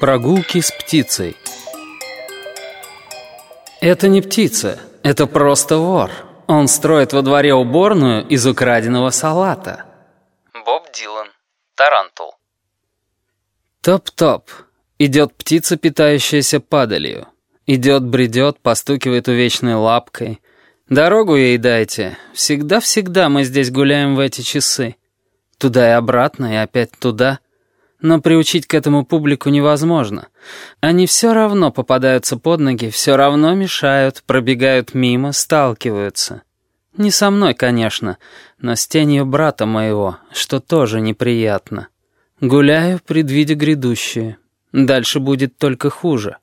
Прогулки с птицей Это не птица, это просто вор. Он строит во дворе уборную из украденного салата. Боб Дилан. Тарантул. Топ-топ. Идет птица, питающаяся падалью. Идет, бредет, постукивает увечной лапкой. Дорогу ей дайте. Всегда-всегда мы здесь гуляем в эти часы. Туда и обратно, и опять туда. Но приучить к этому публику невозможно. Они все равно попадаются под ноги, все равно мешают, пробегают мимо, сталкиваются. Не со мной, конечно, но с тенью брата моего, что тоже неприятно. Гуляю, предвидя грядущее. Дальше будет только хуже.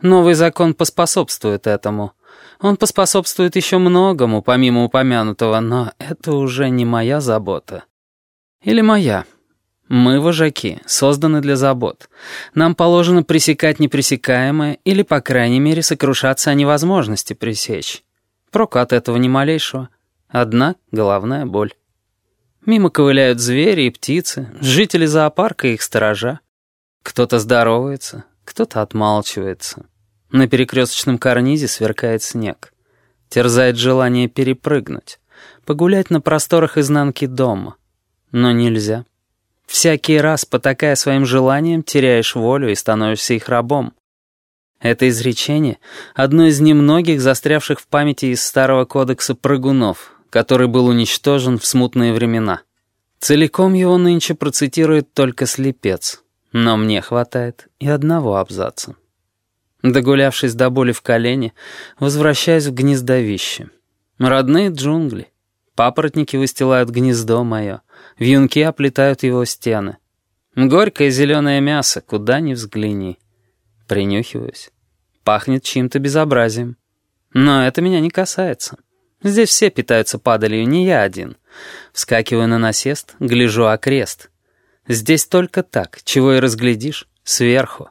Новый закон поспособствует этому. Он поспособствует еще многому, помимо упомянутого, но это уже не моя забота. Или моя. Мы, вожаки, созданы для забот. Нам положено пресекать непресекаемое или, по крайней мере, сокрушаться о невозможности пресечь. Прока от этого ни малейшего. Одна головная боль. Мимо ковыляют звери и птицы, жители зоопарка и их сторожа. Кто-то здоровается, кто-то отмалчивается. На перекресточном карнизе сверкает снег. Терзает желание перепрыгнуть, погулять на просторах изнанки дома. Но нельзя. Всякий раз, потакая своим желанием, теряешь волю и становишься их рабом. Это изречение — одно из немногих застрявших в памяти из Старого кодекса прыгунов, который был уничтожен в смутные времена. Целиком его нынче процитирует только слепец, но мне хватает и одного абзаца. Догулявшись до боли в колене, возвращаюсь в гнездовище. Родные джунгли. Папоротники выстилают гнездо мое, вьюнки оплетают его стены. Горькое зеленое мясо, куда ни взгляни. Принюхиваюсь. Пахнет чьим-то безобразием. Но это меня не касается. Здесь все питаются падалью, не я один. Вскакиваю на насест, гляжу окрест. Здесь только так, чего и разглядишь, сверху.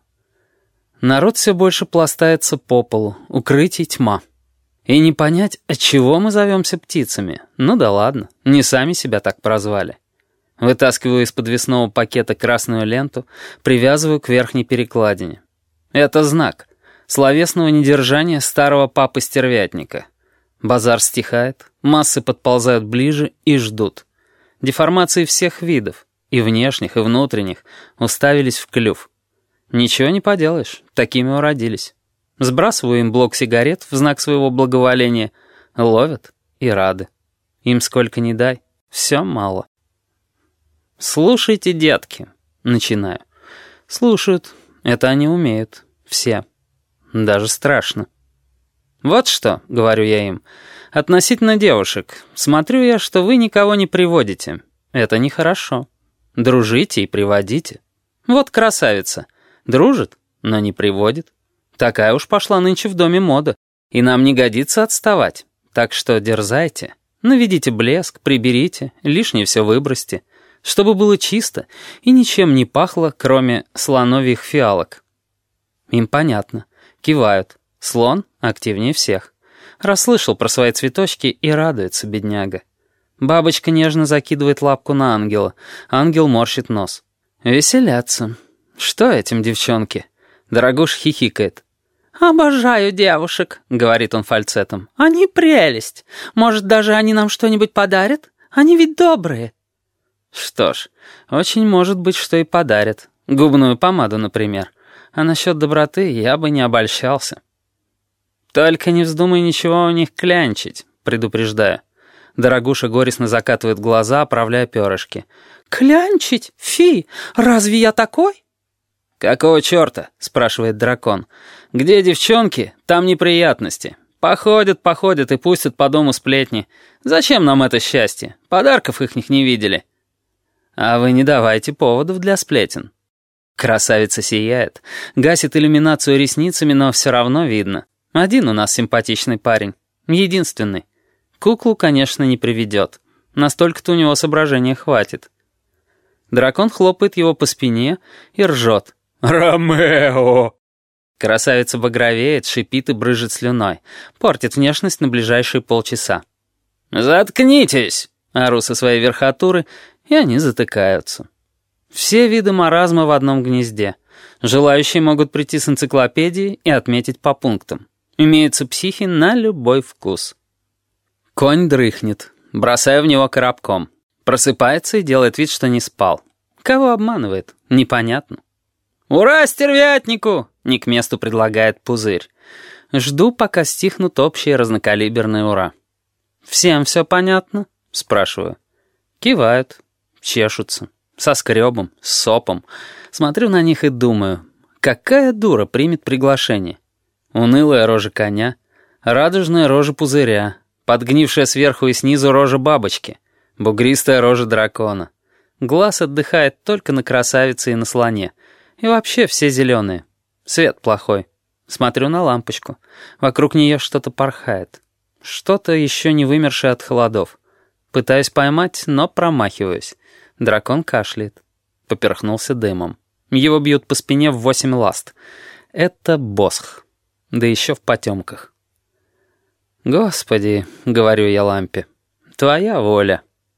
Народ все больше пластается по полу, укрытий тьма. И не понять, от чего мы зовемся птицами. Ну да ладно, не сами себя так прозвали. Вытаскиваю из подвесного пакета красную ленту, привязываю к верхней перекладине. Это знак словесного недержания старого папы-стервятника. Базар стихает, массы подползают ближе и ждут. Деформации всех видов, и внешних, и внутренних, уставились в клюв. Ничего не поделаешь, такими уродились. Сбрасываю им блок сигарет в знак своего благоволения, ловят и рады. Им сколько ни дай, все мало. «Слушайте, детки», — начинаю. Слушают, это они умеют, все. Даже страшно. «Вот что», — говорю я им, — «относительно девушек. Смотрю я, что вы никого не приводите. Это нехорошо. Дружите и приводите. Вот красавица. Дружит, но не приводит. Такая уж пошла нынче в доме мода, и нам не годится отставать. Так что дерзайте, наведите блеск, приберите, лишнее все выбросьте, чтобы было чисто и ничем не пахло, кроме слоновьих фиалок. Им понятно, кивают. Слон активнее всех. Расслышал про свои цветочки и радуется, бедняга. Бабочка нежно закидывает лапку на ангела, ангел морщит нос. Веселятся. «Что этим, девчонки?» Дорогуш хихикает. «Обожаю девушек», — говорит он фальцетом. «Они прелесть. Может, даже они нам что-нибудь подарят? Они ведь добрые». Что ж, очень может быть, что и подарят. Губную помаду, например. А насчет доброты я бы не обольщался. «Только не вздумай ничего у них клянчить», — предупреждаю. Дорогуша горестно закатывает глаза, оправляя перышки. «Клянчить? Фи! Разве я такой?» «Какого черта?» — спрашивает дракон. «Где девчонки, там неприятности. Походят, походят и пустят по дому сплетни. Зачем нам это счастье? Подарков их не видели». «А вы не давайте поводов для сплетен». Красавица сияет, гасит иллюминацию ресницами, но все равно видно. Один у нас симпатичный парень. Единственный. Куклу, конечно, не приведет. Настолько-то у него соображения хватит. Дракон хлопает его по спине и ржет. «Ромео!» Красавица багровеет, шипит и брыжет слюной. Портит внешность на ближайшие полчаса. «Заткнитесь!» — ору со своей верхотуры, и они затыкаются. Все виды маразма в одном гнезде. Желающие могут прийти с энциклопедией и отметить по пунктам. Имеются психи на любой вкус. Конь дрыхнет. Бросаю в него коробком. Просыпается и делает вид, что не спал. Кого обманывает? Непонятно. «Ура, стервятнику!» — не к месту предлагает пузырь. Жду, пока стихнут общие разнокалиберные «ура». «Всем все понятно?» — спрашиваю. Кивают, чешутся, со скребом, с сопом. Смотрю на них и думаю, какая дура примет приглашение? Унылая рожа коня, радужная рожа пузыря, подгнившая сверху и снизу рожа бабочки, бугристая рожа дракона. Глаз отдыхает только на красавице и на слоне. И вообще все зеленые. Свет плохой. Смотрю на лампочку. Вокруг нее что-то порхает. Что-то еще не вымершее от холодов. Пытаюсь поймать, но промахиваюсь. Дракон кашляет. Поперхнулся дымом. Его бьют по спине в восемь ласт. Это босх. Да еще в потемках. «Господи», — говорю я лампе, — «твоя воля».